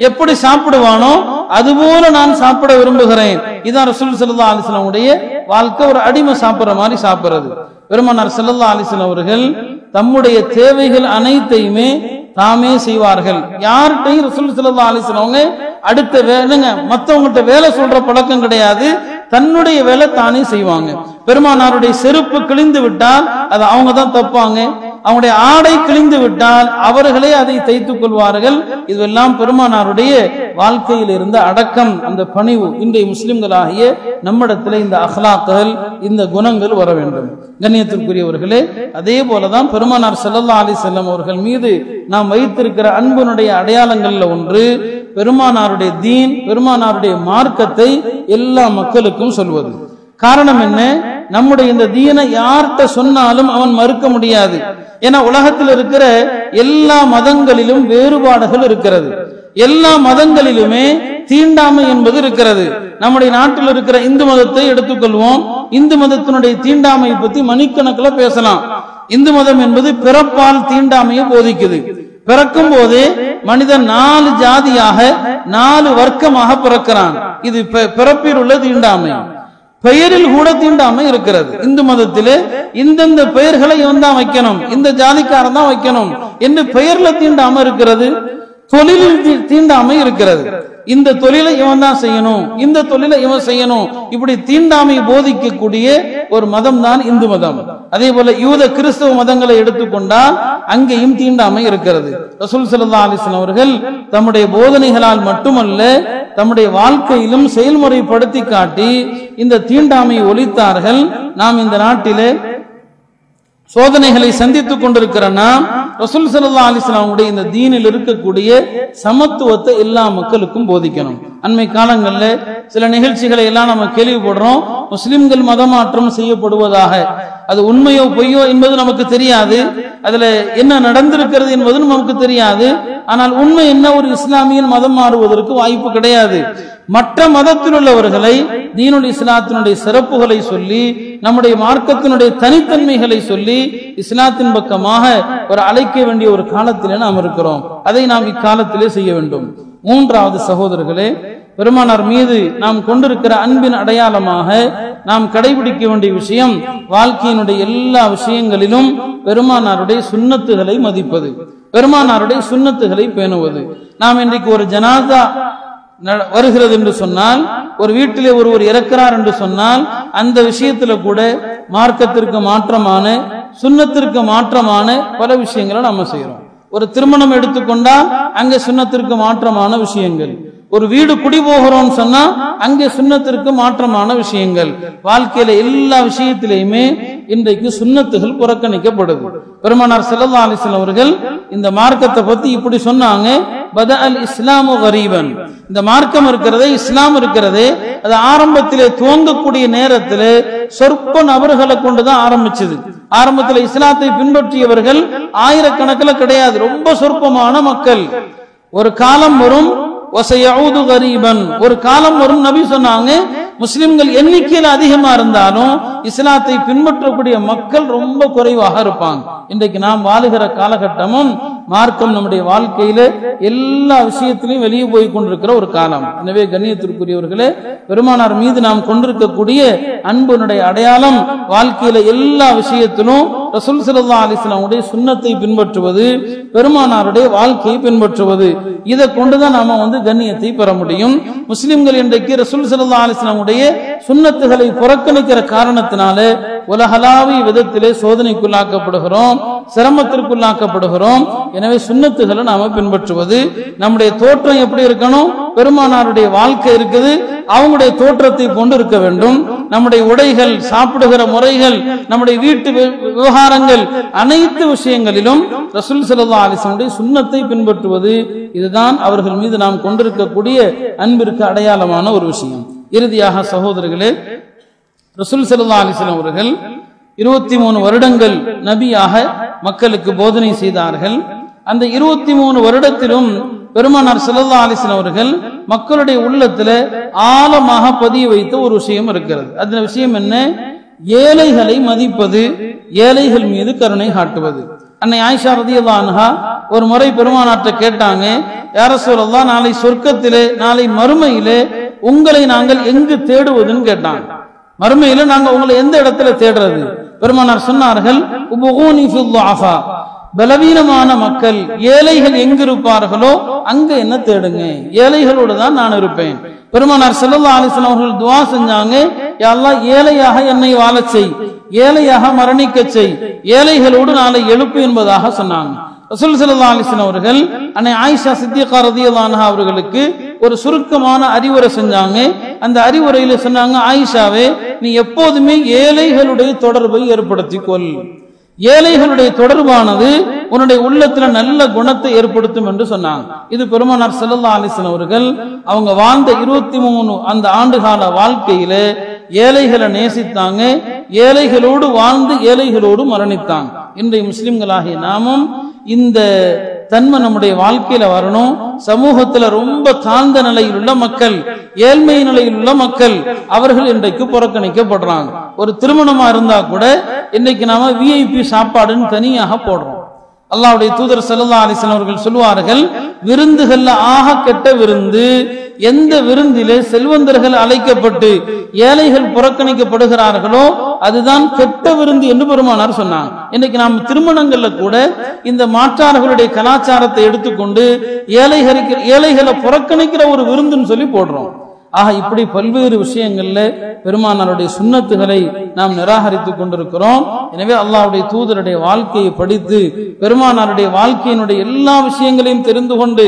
எப்படி சாப்பிடுவானோ அதுபோல நான் சாப்பிட விரும்புகிறேன். இதான் ரசூல் ஸல்லல்லாஹு அலைஹி உடைய வாழ்க்கை. ஒரு அடிமை சாப்பிடுற மாதிரி சாப்பிடுறது. பெருமானார் செல்லல்லா அலைஹி அவர்கள் தம்முடைய தேவைகள் அனைத்தையுமே தாமே செய்வார்கள். யார்கிட்டையும் ரசூல் ஸல்லல்லாஹு அடுத்த வேலைங்க மற்றவங்கள்ட்ட வேலை சொல்ற பழக்கம் கிடையாது. தன்னுடைய வேலை தானே செய்வாங்க. பெருமானாருடைய செருப்பு கிழிந்து விட்டால் அது அவங்க தான் தப்பாங்க. அவங்களுடைய ஆடை கிழிந்து விட்டால் அவர்களே அதை தைத்துக் கொள்வார்கள். இதுவெல்லாம் பெருமானாருடைய வாழ்க்கையில் இருந்த அடக்கம் அந்த பணிவு இன்றைய முஸ்லிம்களாகிய நம்மிடத்தில் இந்த அஹ்லாக்கள் இந்த குணங்கள் வர வேண்டும். கண்ணியத்திற்குரியவர்களே அதே போலதான் பெருமானார் செல்லல்லா அலி செல்லம் அவர்கள் மீது நாம் வைத்திருக்கிற அன்பனுடைய அடையாளங்கள்ல ஒன்று பெருமானாருடைய தீன் பெருமானாருடைய மார்க்கத்தை எல்லா மக்களுக்கும் சொல்வது. காரணம் என்ன? நம்முடைய இந்த தீனை யார்கிட்ட சொன்னாலும் அவன் மறுக்க முடியாது. ஏன்னா உலகத்தில் இருக்கிற எல்லா மதங்களிலும் வேறுபாடுகள் இருக்கிறது. எல்லா மதங்களிலுமே தீண்டாமை என்பது இருக்கிறது. நம்முடைய நாட்டில் இருக்கிற இந்து மதத்தை எடுத்துக்கொள்வோம். இந்து மதத்தினுடைய தீண்டாமையை பத்தி மணிக்கணக்கில் பேசலாம். இந்து மதம் என்பது பிறப்பால் தீண்டாமையை போதிக்குது. பிறக்கும் போது மனிதன் நாலு ஜாதியாக நாலு வர்க்கமாக பிறக்கிறான். இது பிறப்பில் உள்ள தீண்டாமை. பெயரில் கூட தீண்டாமை இருக்கிறது. இந்து மதத்திலே இந்தந்த பெயர்களை இவன் தான் வைக்கணும். இந்த ஜாதிக்காரன் தான் வைக்கணும். என்று பெயர்ல தீண்டாம இருக்கிறது. தொழிலில் தீண்டாமை இருக்கிறது. இந்த தொழிலை இவன் தான் செய்யணும். இந்த தொழிலை இவன் செய்யணும். இப்படி தீண்டாமை போதிக்கக்கூடிய ஒரு மதம் தான் இந்து மதம். அதே போல யூத கிறிஸ்தவ மதங்களை எடுத்துக்கொண்டால் அங்கேயும் தீண்டாமை இருக்கிறது. ரசூல் ஸல்லல்லாஹு அலைஹி அவர்கள் தம்முடைய போதனைகளால் மட்டுமல்ல தம்முடைய வாழ்க்கையிலும் செயல்முறைப்படுத்தி காட்டி இந்த தீண்டாமையை ஒழித்தார்கள். நாம் இந்த நாட்டிலே சோதனைகளை சந்தித்துக் கொண்டிருக்கிற நாம் ரசூல் சல்லா அலிஸ்லாமுடைய இந்த தீனில் இருக்கக்கூடிய சமத்துவத்தை எல்லா மக்களுக்கும் போதிக்கணும். அண்மை காலங்களில் சில நிகழ்ச்சிகளை எல்லாம் நம்ம கேள்விப்படுறோம். முஸ்லிம்கள் மதமாற்றம் செய்யப்படுவதாக. அது உண்மையோ பொய்யோ என்பது நமக்கு தெரியாது. அதுல என்ன நடந்திருக்கிறது என்பதும் நமக்கு தெரியாது. ஆனால் உண்மை என்ன? ஒரு இஸ்லாமியன் மதம் மாறுவதற்கு வாய்ப்பு கிடையாது. மற்ற மதத்தில் உள்ளவர்களை தீனுல் இஸ்லாத்தினுடைய சிறப்புகளை சொல்லி நம்முடைய மார்க்கத்தினுடைய தனித்தன்மைகளை சொல்லி இஸ்லாத்தின் பக்கமாக ஒரு அழைக்க வேண்டிய ஒரு காலத்திலே நாம் இருக்கிறோம். அதை நாம் இக்காலத்திலே செய்ய வேண்டும். மூன்றாவது சகோதரர்களே பெருமானார் மீது நாம் கொண்டிருக்கிற அன்பின் அடையாளமாக நாம் கடைபிடிக்க வேண்டிய விஷயம் வாழ்க்கையினுடைய எல்லா விஷயங்களிலும் பெருமானாருடைய சுன்னத்துகளை மதிப்பது. பெருமானாருடைய சுன்னத்துகளை பேணுவது. நாம் இன்றைக்கு ஒரு ஜனாதா வருகிறது என்று சொன்னால் ஒரு வீட்டிலே ஒருவர் இறக்கிறார் என்று சொன்னால் அந்த விஷயத்துல கூட மார்க்கத்திற்கு மாற்றமான சுன்னத்திற்கு மாற்றமான பல விஷயங்களை நம்ம செய்யறோம் ஒரு திருமணம் எடுத்துக்கொண்டால் அங்க சுன்னத்திற்கு மாற்றமான விஷயங்கள். ஒரு வீடு குடி போகிறோம்னு சொன்னா அங்கே சுண்ணத்திற்கு மாற்றமான விஷயங்கள். வாழ்க்கையில எல்லா விஷயத்திலையுமே இன்றைக்கு சுண்ணத்துகள் புறக்கணிக்கப்படுது. பெருமானார் செல்லல்லா அலிஸ்லாம் அவர்கள் இந்த மார்க்கத்தை பத்தி இப்படி சொன்னாங்க. பத அல் இஸ்லாமு கரீபன். இந்த மார்க்கம் இருக்கிறதே இஸ்லாம் இருக்கிறதே அது ஆரம்பத்திலே துவங்கக்கூடிய நேரத்தில் சொற்ப நபர்களை கொண்டுதான் ஆரம்பிச்சது. ஆரம்பத்தில் இஸ்லாத்தை பின்பற்றியவர்கள் ஆயிரக்கணக்கில் கிடையாது ரொம்ப சொற்பமான மக்கள். ஒரு காலம் வரும் ஒரு காலம் வரும் நபி சொன்னாங்க முஸ்லிம்கள் எண்ணிக்கையில் அதிகமா இருந்தாலும் இஸ்லாத்தை பின்பற்றக்கூடிய மக்கள் ரொம்ப குறைவாக இருப்பாங்க. இன்றைக்கு நாம் வாழுகிற காலகட்டமும் மார்க்கம் நம்முடைய வாழ்க்கையில எல்லா விஷயத்திலையும் வெளியே போய் கொண்டிருக்கிற ஒரு காலம். எனவே கண்ணியத்திற்குரியவர்களே பெருமானார் மீது நாம் கொண்டிருக்கக்கூடிய அன்புனுடைய அடையாளம் வாழ்க்கையில எல்லா விஷயத்திலும் ரசூல் சல்லா அலிஸ்லாமுடைய சுண்ணத்தை பின்பற்றுவது பெருமானாருடைய வாழ்க்கையை பின்பற்றுவது இதை கொண்டுதான் நாம வந்து கண்ணியத்தை பெற முடியும். முஸ்லிம்கள் இன்றைக்கு ரசூல் சல்லா அலிஸ்லாமுடைய சுண்ணத்துகளை புறக்கணிக்கிற காரணத்தினால உலகளாவிய விதத்திலே சோதனைக்குள்ளாக்கப்படுகிறோம் சிரமத்திற்குள்ளாக்கப்படுகிறோம். எனவே சுண்ணத்துகளை நாம பின்பற்றுவது நம்முடைய தோற்றம் எப்படி இருக்கணும் பெருமானாருடைய வாழ்க்கை இருக்குது அவங்களுடைய தோற்றத்தை கொண்டு இருக்க வேண்டும். நம்முடைய உடைகள் சாப்பிடுகிற முறைகள் நம்முடைய வீட்டு வி- விவகாரங்கள் அனைத்து விஷயங்களிலும் ரசூல் சல்லா அலிசனுடைய சுண்ணத்தை பின்பற்றுவது இதுதான் அவர்கள் மீது நாம் கொண்டிருக்கக்கூடிய அன்பிற்கு அடையாளமான ஒரு விஷயம். இறுதியாக சகோதரர்களே ரசூல் சல்லா அலிஸ்லாம் அவர்கள் இருபத்தி மூணு வருடங்கள் நபியாக மக்களுக்கு போதனை செய்தார்கள். அந்த இருபத்தி மூணு வருடத்திலும் பெருமானார் சல்லா அலிஸ்லாம் அவர்கள் மக்களுடைய உள்ளத்துல ஆழமாக பதிய வைத்த ஒரு விஷயம் இருக்கிறது. அந்த விஷயம் என்ன? ஏழைகளை மதிப்பது ஏழைகள் மீது கருணை காட்டுவது. அன்னை ஆயிஷா ரதியல்லா அன்ஹா ஒரு முறை பெருமானாற்ற கேட்டாங்க யார சொல்லலாம் நாளை சொர்க்கத்திலே நாளை மறுமையிலே உங்களை நாங்கள் எங்கு தேடுவதுன்னு கேட்டாங்க. மறுமையில நாங்க உங்களை எந்த இடத்துல தேடுறது? பெருமானார் சொன்னார்கள் பலவீனமான மக்கள் ஏழைகள் எங்கு இருப்பார்களோ அங்க என்ன தேடுங்க? ஏழைகளோடு தான் நான் இருப்பேன். பெருமானார் செல்லல்லா அலைஹி அவர்கள் துவா செஞ்சாங்க எல்லாம் ஏழையாக என்னை வாழச் செய் ஏழையாக மரணிக்கச் செய் ஏழைகளோடு நாளை எழுப்பு என்பதாக சொன்னாங்க. ரசூல் ஸல்லல்லாஹு அலைஹி அவர்கள் அன்னை ஆயிஷா சித்திகா ரலியல்லாஹு அவர்களுக்கு ஒரு சுருக்கமான அறிவுரை செஞ்சாங்க. அந்த அறிவுரையில சொன்னாங்க ஆயிஷாவே நீ எப்போதுமே ஏழைகளுடைய தொடர்பை ஏற்படுத்திக் கொள் ஏழைகளுடைய தொடர்பானது உன்னுடைய உள்ளத்துல நல்ல குணத்தை ஏற்படுத்தும் என்று சொன்னாங்க. இது பெருமானார் செல்லல்லா அலைஹி அவர்கள் அவங்க வாழ்ந்த இருபத்தி மூணு அந்த ஆண்டுகால வாழ்க்கையில ஏழைகளை நேசித்தாங்க. ஏழைகளோடு வாழ்ந்து ஏழைகளோடு மரணித்தாங்க. இன்றைய முஸ்லிம்களாகிய நாமும் இந்த தன்மை நம்முடைய வாழ்க்கையில வரணும். சமூகத்துல ரொம்ப தாழ்ந்த நிலையில் உள்ள மக்கள் ஏழ்மை நிலையில் உள்ள மக்கள் அவர்கள் இன்றைக்கு புறக்கணிக்கப்படுறாங்க. ஒரு திருமணமா இருந்தா கூட இன்னைக்கு நாம விஐபி சாப்பாடுன்னு தனியாக போடுறோம். அல்லாவுடைய தூதர் செல்லா அலிசன் அவர்கள் சொல்லுவார்கள் விருந்துகள்ல ஆக கெட்ட விருந்து எந்த விருந்திலே செல்வந்தர்கள் அழைக்கப்பட்டு ஏழைகள் புறக்கணிக்கப்படுகிறார்களோ அதுதான் கெட்ட விருந்து என்று பெருமானார் சொன்னாங்க. இன்னைக்கு நாம் திருமணங்கள்ல கூட இந்த மாற்றார்களுடைய கலாச்சாரத்தை எடுத்துக்கொண்டு ஏழைகளுக்கு ஏழைகளை புறக்கணிக்கிற ஒரு விருந்துன்னு சொல்லி போடுறோம். ஆக இப்படி பல்வேறு விஷயங்கள்ல பெருமானாருடைய சுண்ணத்துகளை நாம் நிராகரித்துக் கொண்டிருக்கிறோம். எனவே அல்லாவுடைய தூதருடைய வாழ்க்கையை படித்து பெருமானாருடைய வாழ்க்கையினுடைய எல்லா விஷயங்களையும் தெரிந்து கொண்டு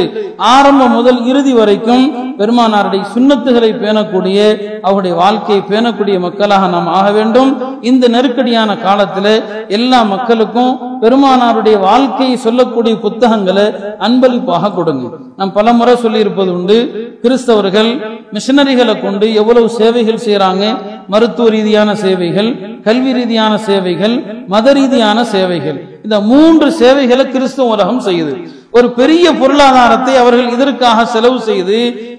ஆரம்பம் முதல் இறுதி வரைக்கும் பெருமானாருடைய சுண்ணத்துகளை பேணக்கூடிய அவருடைய வாழ்க்கையை பேணக்கூடிய மக்களாக நாம் ஆக வேண்டும். இந்த நெருக்கடியான காலத்தில் எல்லா மக்களுக்கும் பெருமானாருடைய வாழ்க்கையை சொல்லக்கூடிய புத்தகங்களை அன்பளிப்பாக கொடுங்க. நாம் பல முறை சொல்லி இருப்பது உண்டு கிறிஸ்தவர்கள் மிஷனரிகளை கொண்டு எவ்வளவு சேவைகள் செய்யறாங்க மருத்துவ ரீதியான சேவைகள் கல்வி ரீதியான சேவைகள் மத ரீதியான சேவைகள். இந்த மூன்று சேவைகளை கிறிஸ்தவ உலகம் செய்யுது. ஒரு பெரிய பொருளாதாரத்தை அவர்கள் இதற்காக செலவு செய்து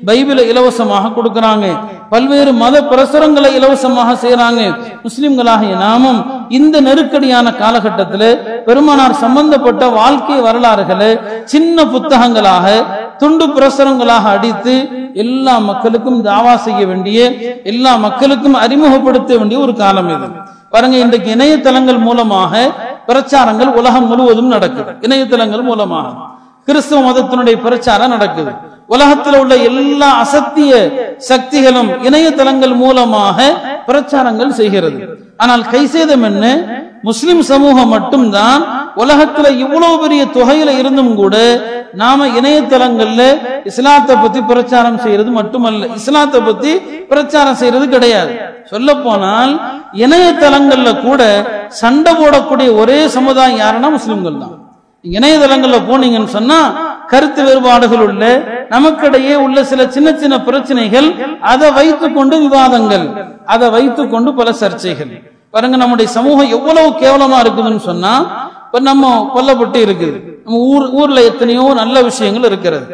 பைபிளை இலவசமாக கொடுக்கிறாங்க? பல்வேறு மத பிரசுரங்களை இலவசமாக செய்யறாங்க முஸ்லிம்களாகிய நாமும் இந்த நெருக்கடியான காலகட்டத்தில் பெருமானார் சம்பந்தப்பட்ட வாழ்க்கை வரலாறுகளை சின்ன புத்தகங்களாக துண்டு பிரசுரங்களாக அடித்து எல்லா மக்களுக்கும் தாவா செய்ய வேண்டிய எல்லா மக்களுக்கும் அறிமுகப்படுத்த வேண்டிய ஒரு காலம் இது. பாருங்க இன்றைக்கு இணையதளங்கள் மூலமாக பிரச்சாரங்கள் உலகம் முழுவதும் நடக்குது. இணையதளங்கள் மூலமாக. கிறிஸ்துவ மதத்தினுடைய பிரச்சாரம் நடக்குது. உலகத்தில் உள்ள எல்லா அசத்திய சக்திகளும் இணையதளங்கள் மூலமாக பிரச்சாரங்கள் செய்கிறது. ஆனால் கைசேதம் என்ன? முஸ்லிம் சமூகம் மட்டும்தான் உலகத்துல இவ்வளவு பெரிய தொகையில இருந்தும் கூட நாம இணையதளங்கள்ல இஸ்லாத்தை பத்தி பிரச்சாரம் செய்யறது மட்டுமல்ல. இஸ்லாத்தை பத்தி பிரச்சாரம் செய்யறது கிடையாது. சொல்ல போனால் இணையதளங்கள்ல கூட சண்டை போடக்கூடிய ஒரே சமுதாயம் யாருன்னா முஸ்லிம்கள் தான் இணையதளங்கள்ல போனீங்கன்னு சொன்னா கருத்து வேறுபாடுகள் உள்ள நமக்கிடையே உள்ள சில சின்ன சின்ன பிரச்சனைகள் அதை வைத்துக் கொண்டு விவாதங்கள். அதை வைத்துக் கொண்டு பல சர்ச்சைகள். பாருங்க நம்முடைய சமூகம் எவ்வளவு கேவலமா இருக்குதுன்னு சொன்னா இப்ப நம்ம கொல்லப்பட்டு இருக்குது. நம்ம ஊர் ஊர்ல எத்தனையோ நல்ல விஷயங்கள் இருக்கிறது.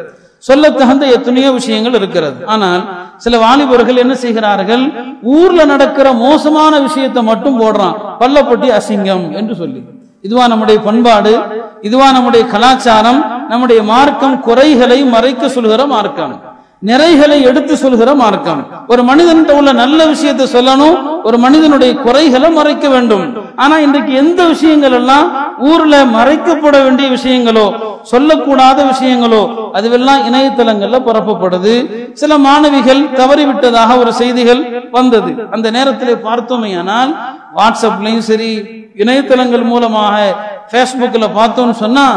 சொல்ல தகுந்த எத்தனையோ விஷயங்கள் இருக்கிறது. ஆனால் சில வாலிபர்கள் என்ன செய்கிறார்கள்? ஊர்ல நடக்கிற மோசமான விஷயத்தை மட்டும் போடுறான். பல்லப்பட்டி அசிங்கம் என்று சொல்லி. இதுவா நம்முடைய பண்பாடு இதுவா நம்முடைய கலாச்சாரம் நம்முடைய மார்க்கம் குறைகளை மறைக்க சொல்கிற மார்க்கம். நிறைகளை எடுத்து சொல்கிற மார்க்கம். ஒரு மனிதன்கிட்ட உள்ள நல்ல விஷயத்தை சொல்லணும் ஒரு மனிதனுடைய குறைகளை மறைக்க வேண்டும். ஆனா இன்றைக்கு எந்த விஷயங்கள் எல்லாம் ஊர்ல மறைக்கப்பட வேண்டிய விஷயங்களோ சொல்லக்கூடாத விஷயங்களோ அதுவெல்லாம் இணையதளங்கள்ல பரப்பப்படுது. சில மாணவிகள் தவறிவிட்டதாக ஒரு செய்திகள் வந்தது. அந்த நேரத்தில் பார்த்தோமையானால் வாட்ஸ்அப்லயும் சரி இணையதளங்கள் மூலமாக பேஸ்புக்ல பார்த்தோம்னு சொன்னா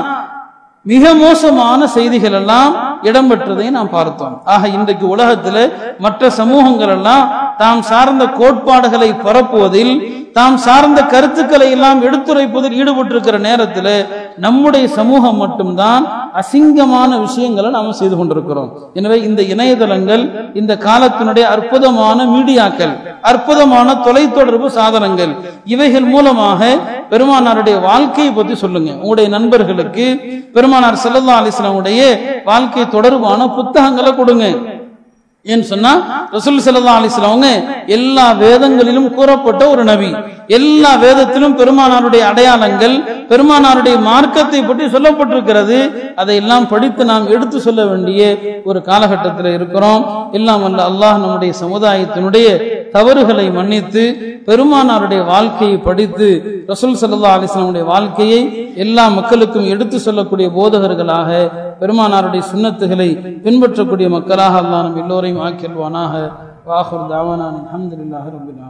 மிக மோசமான செய்திகள் எல்லாம் இடம் பெற்றதை நாம் பார்த்தோம். ஆக இன்றைக்கு உலகத்தில் மற்ற சமூகங்கள் எல்லாம் தாம் சார்ந்த கோட்பாடுகளை பரப்புவதில் தாம் சார்ந்த கருத்துக்களை எல்லாம் எடுத்துரைப்பதில் ஈடுபட்டிருக்கிற நேரத்தில் நம்முடைய சமூகம் மட்டும்தான் அசிங்கமான விஷயங்களை நாம செய்து கொண்டிருக்கிறோம். எனவே இந்த இணையதளங்கள் இந்த காலத்தினுடைய அற்புதமான மீடியாக்கள் அற்புதமான தொலைத்தொடர்பு சாதனங்கள் இவைகள் மூலமாக பெருமானாருடைய வாழ்க்கையை பத்தி சொல்லுங்க. உங்களுடைய நண்பர்களுக்கு பெருமானார் செல்லல்லா அலிஸ்லாமுடைய வாழ்க்கை தொடர்பான புத்தகங்களை கொடுங்க. ஏன்னு சொன்னா ரசூல் சல்லா அலிஸ்லாம் அவங்க எல்லா வேதங்களிலும் கூறப்பட்ட ஒரு நபி. எல்லா வேதத்திலும் பெருமானாருடைய அடையாளங்கள் பெருமானாருடைய மார்க்கத்தை பற்றி சொல்லப்பட்டிருக்கிறது. அதையெல்லாம் படித்து நாம் எடுத்து சொல்ல வேண்டிய ஒரு காலகட்டத்தில் இருக்கிறோம். எல்லாம் அல்ல அல்லாஹ் நம்முடைய சமுதாயத்தினுடைய தவறுகளை மன்னித்து பெருமானாருடைய வாழ்க்கையை படித்து ரசூல் சல்லா அலிஸ்லாமுடைய வாழ்க்கையை எல்லா மக்களுக்கும் எடுத்து சொல்லக்கூடிய போதகர்களாக பெருமானாருடைய சுண்ணத்துகளை பின்பற்றக்கூடிய மக்களாக அல்லா நம் எல்லோரையும் ஆக்கிடுவானாக வாஹுர் தாவானான் அஹமதுல்லாஹ் ரபில்